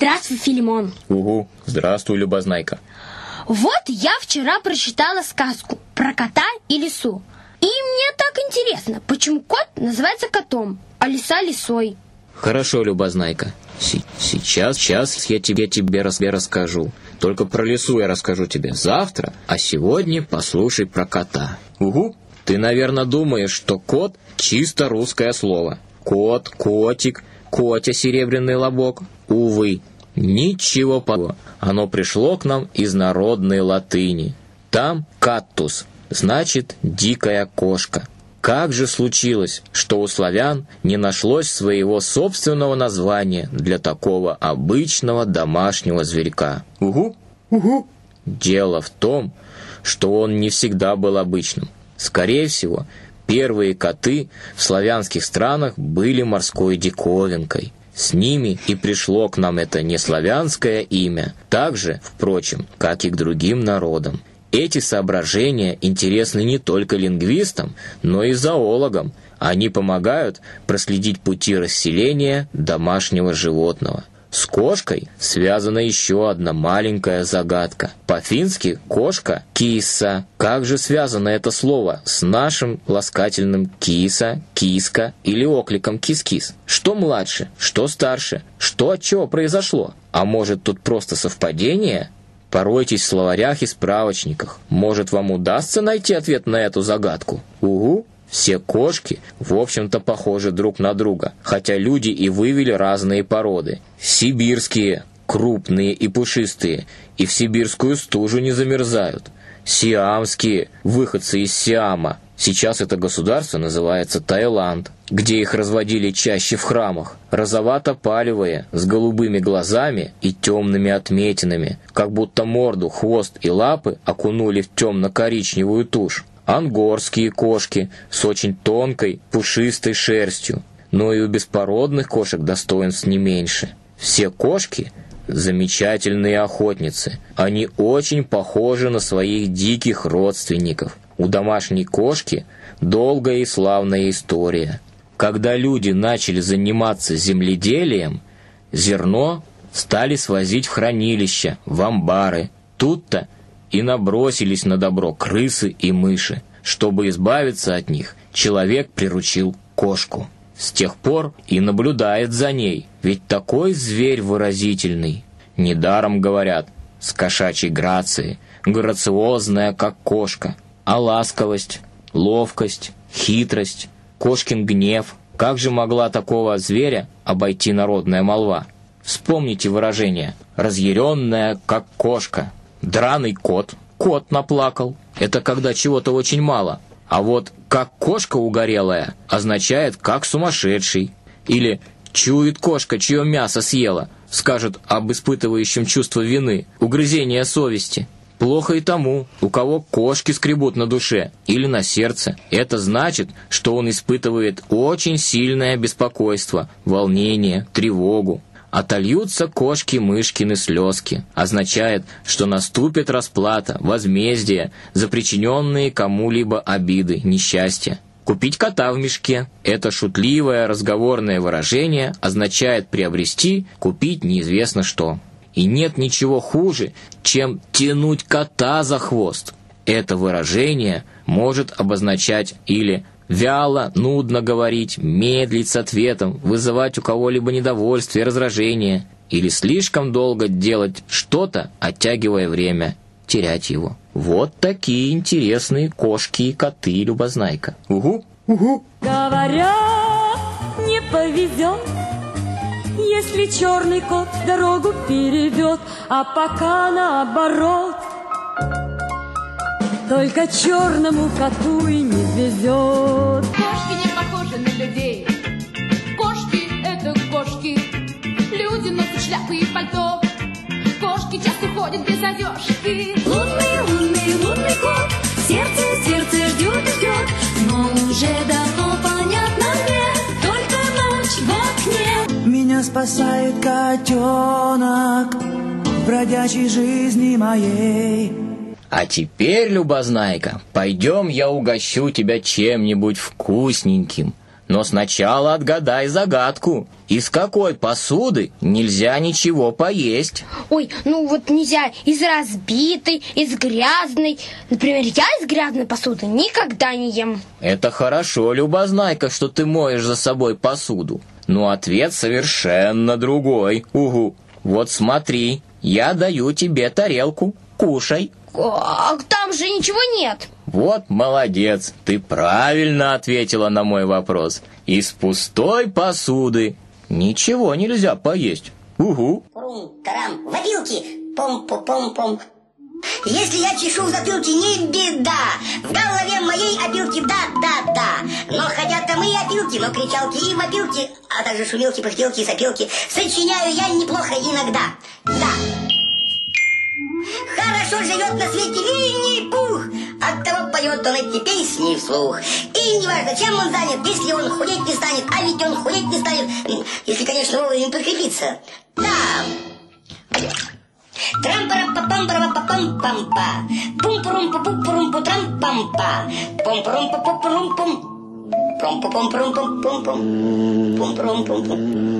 Здравствуй, Филимон. Угу, здравствуй, Любознайка. Вот я вчера прочитала сказку про кота и лису. И мне так интересно, почему кот называется котом, а лиса лисой. Хорошо, Любознайка. С- сейчас, сейчас я тебе, тебе рас- расскажу. Только про лису я расскажу тебе завтра, а сегодня послушай про кота. Угу. Ты, наверное, думаешь, что кот – чисто русское слово. Кот, котик, котя серебряный лобок. Увы, ничего подобного. Оно пришло к нам из народной латыни. Там каттус, значит дикая кошка. Как же случилось, что у славян не нашлось своего собственного названия для такого обычного домашнего зверька? Угу, угу. Дело в том, что он не всегда был обычным. Скорее всего, первые коты в славянских странах были морской диковинкой. С ними и пришло к нам это неславянское имя, так же, впрочем, как и к другим народам. Эти соображения интересны не только лингвистам, но и зоологам. Они помогают проследить пути расселения домашнего животного. С кошкой связана еще одна маленькая загадка. По-фински кошка – киса. Как же связано это слово с нашим ласкательным киса, киска или окликом кис-кис? Что младше, что старше, что от чего произошло? А может тут просто совпадение? Поройтесь в словарях и справочниках. Может, вам удастся найти ответ на эту загадку? Угу. Все кошки, в общем-то, похожи друг на друга, хотя люди и вывели разные породы. Сибирские, крупные и пушистые, и в сибирскую стужу не замерзают. Сиамские, выходцы из Сиама. Сейчас это государство называется Таиланд, где их разводили чаще в храмах. Розовато-палевые, с голубыми глазами и темными отметинами, как будто морду, хвост и лапы окунули в темно-коричневую тушь. Ангорские кошки с очень тонкой, пушистой шерстью. Но и у беспородных кошек достоинств не меньше. Все кошки – замечательные охотницы. Они очень похожи на своих диких родственников. У домашней кошки долгая и славная история. Когда люди начали заниматься земледелием, зерно стали свозить в хранилища, в амбары. Тут-то и набросились на добро крысы и мыши. Чтобы избавиться от них, человек приручил кошку. С тех пор и наблюдает за ней, ведь такой зверь выразительный. Недаром говорят, с кошачьей грацией, грациозная, как кошка. А ласковость, ловкость, хитрость, кошкин гнев. Как же могла такого зверя обойти народная молва? Вспомните выражение «разъяренная, как кошка», «драный кот», «кот наплакал». Это когда чего-то очень мало. А вот «как кошка угорелая» означает «как сумасшедший». Или «чует кошка, чье мясо съела», скажет об испытывающем чувство вины, угрызения совести. Плохо и тому, у кого кошки скребут на душе или на сердце. Это значит, что он испытывает очень сильное беспокойство, волнение, тревогу. Отольются кошки-мышкины слезки. Означает, что наступит расплата, возмездие за причиненные кому-либо обиды, несчастья. Купить кота в мешке – это шутливое разговорное выражение, означает приобрести, купить неизвестно что. И нет ничего хуже, чем тянуть кота за хвост. Это выражение может обозначать или вяло, нудно говорить, медлить с ответом, вызывать у кого-либо недовольствие, раздражение, или слишком долго делать что-то, оттягивая время, терять его. Вот такие интересные кошки и коты, Любознайка. Угу, угу. Говорят, не повезет, если черный кот дорогу перейдет, а пока наоборот. Только черному коту и не везет. Кошки не похожи на людей. Кошки — это кошки. Люди носят шляпы и пальто. Кошки часто ходят без одежки. Лунный, лунный, лунный кот Сердце, сердце ждет и ждет Но уже давно понятно мне Только ночь в окне Меня спасает котенок В бродячей жизни моей А теперь, Любознайка, пойдем я угощу тебя чем-нибудь вкусненьким. Но сначала отгадай загадку. Из какой посуды нельзя ничего поесть? Ой, ну вот нельзя из разбитой, из грязной. Например, я из грязной посуды никогда не ем. Это хорошо, Любознайка, что ты моешь за собой посуду. Но ответ совершенно другой. Угу. Вот смотри, я даю тебе тарелку. Кушай. А там же ничего нет. Вот молодец, ты правильно ответила на мой вопрос. Из пустой посуды ничего нельзя поесть. Угу. Рум, тарам, в опилки, пом-пом-пом-пом. Если я чешу в затылке, не беда. В голове моей опилки, да, да, да. Но хотят там и опилки, но кричалки и мобилки, а также шумилки, пыхтелки и сопилки. Сочиняю я неплохо иногда. Да. Живет на свете Винни-Пух. Оттого поет он эти песни вслух. И неважно, чем он занят, если он худеть не станет, а ведь он худеть не станет, если, конечно, вовремя подкрепиться. Да. трам парам па пам пам па пам па пум пурум пу пу пурум пу трам пам па пум пурум пу пу пурум пум пум пум пум пум пум пум пум пум пум пум пум